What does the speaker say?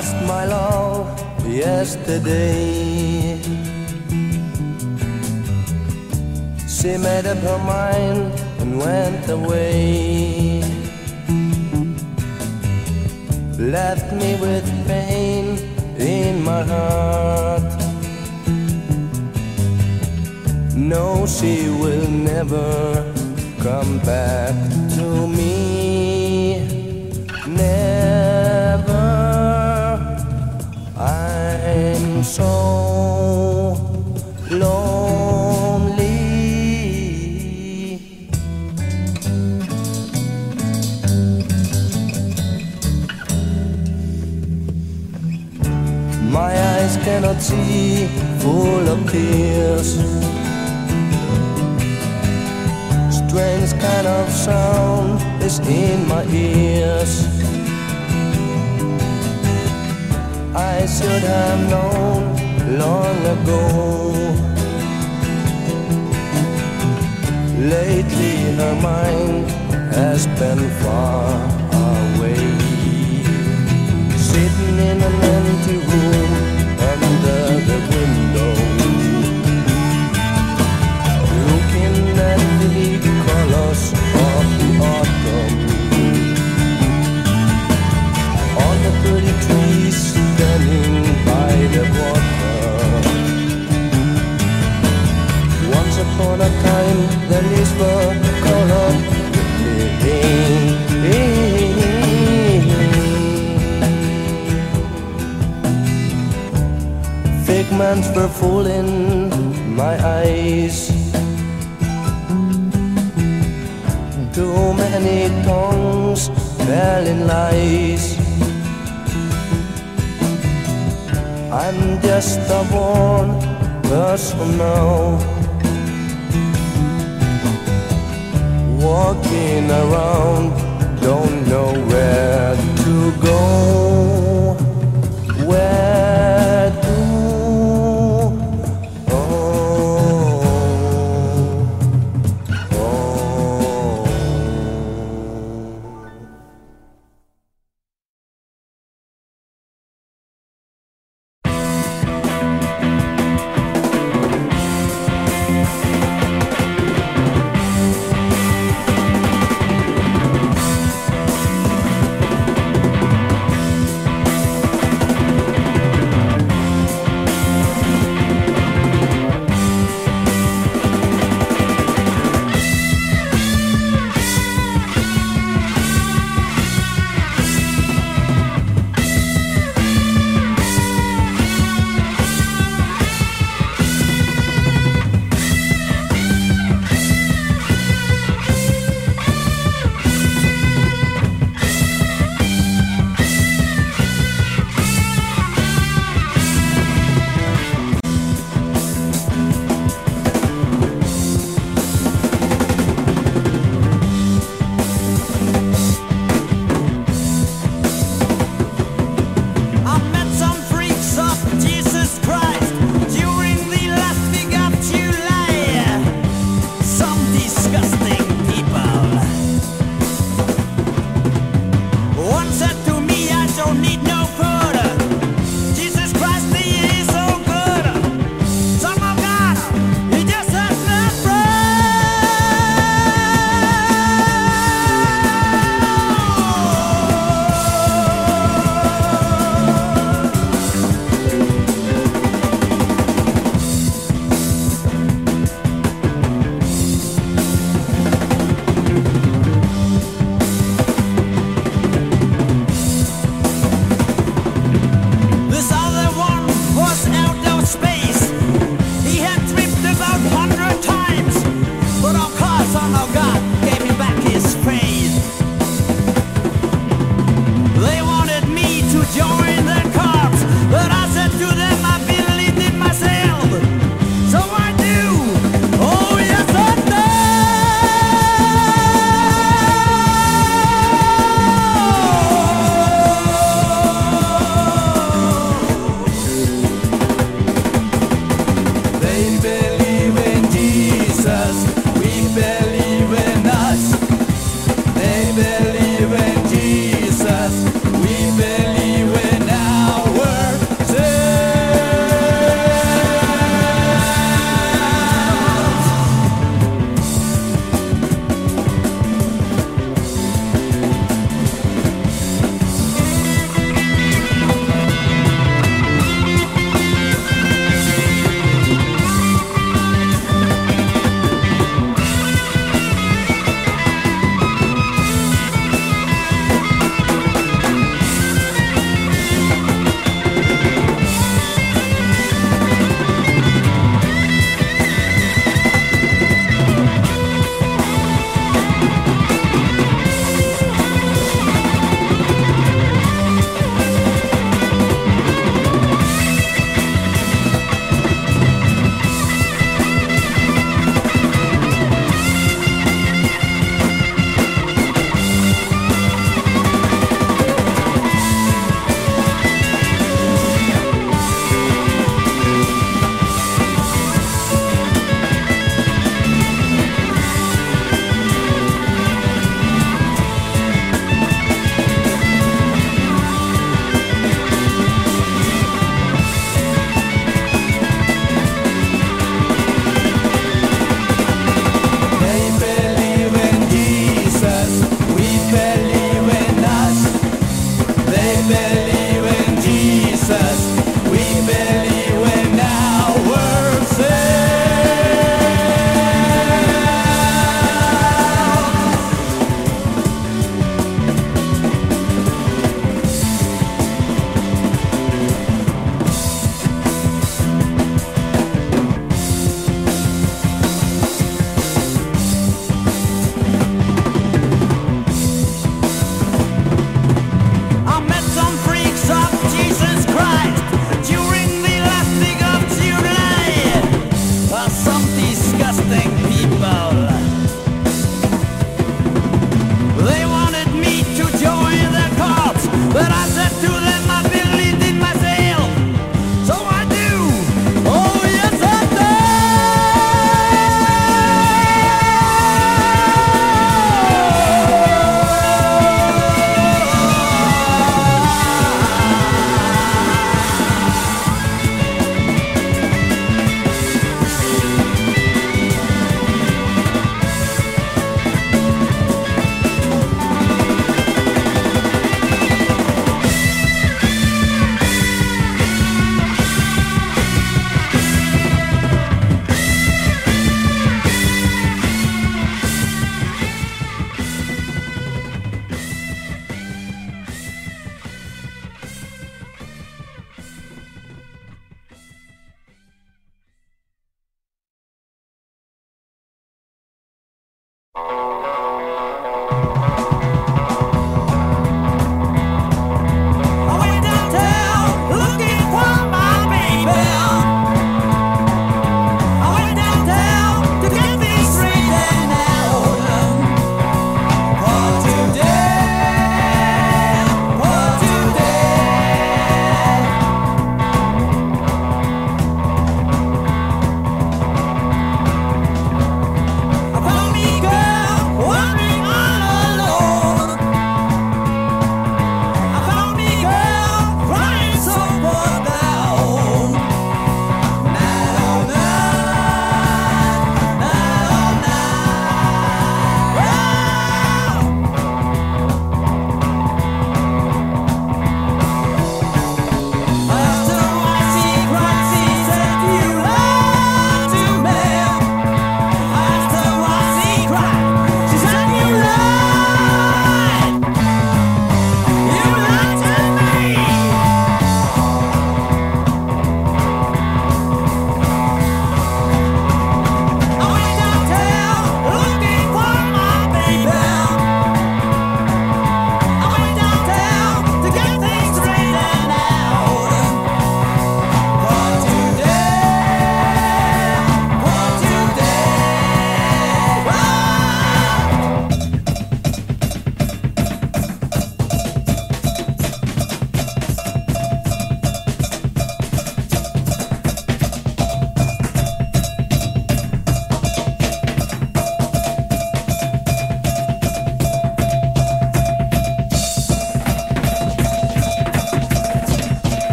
lost my love yesterday. She made up her mind and went away. Left me with pain in my heart. No, she will never come back to me. So lonely. My eyes cannot see, full of tears. Strange kind of sound is in my ears. I should have known long ago. Lately, her mind has been far away. Sitting in an empty room under the window, upon a time, the leaves were colored Figments were fooling my eyes. Too many tongues fell in lies. I'm just a one person now. Walking around, don't know where to go.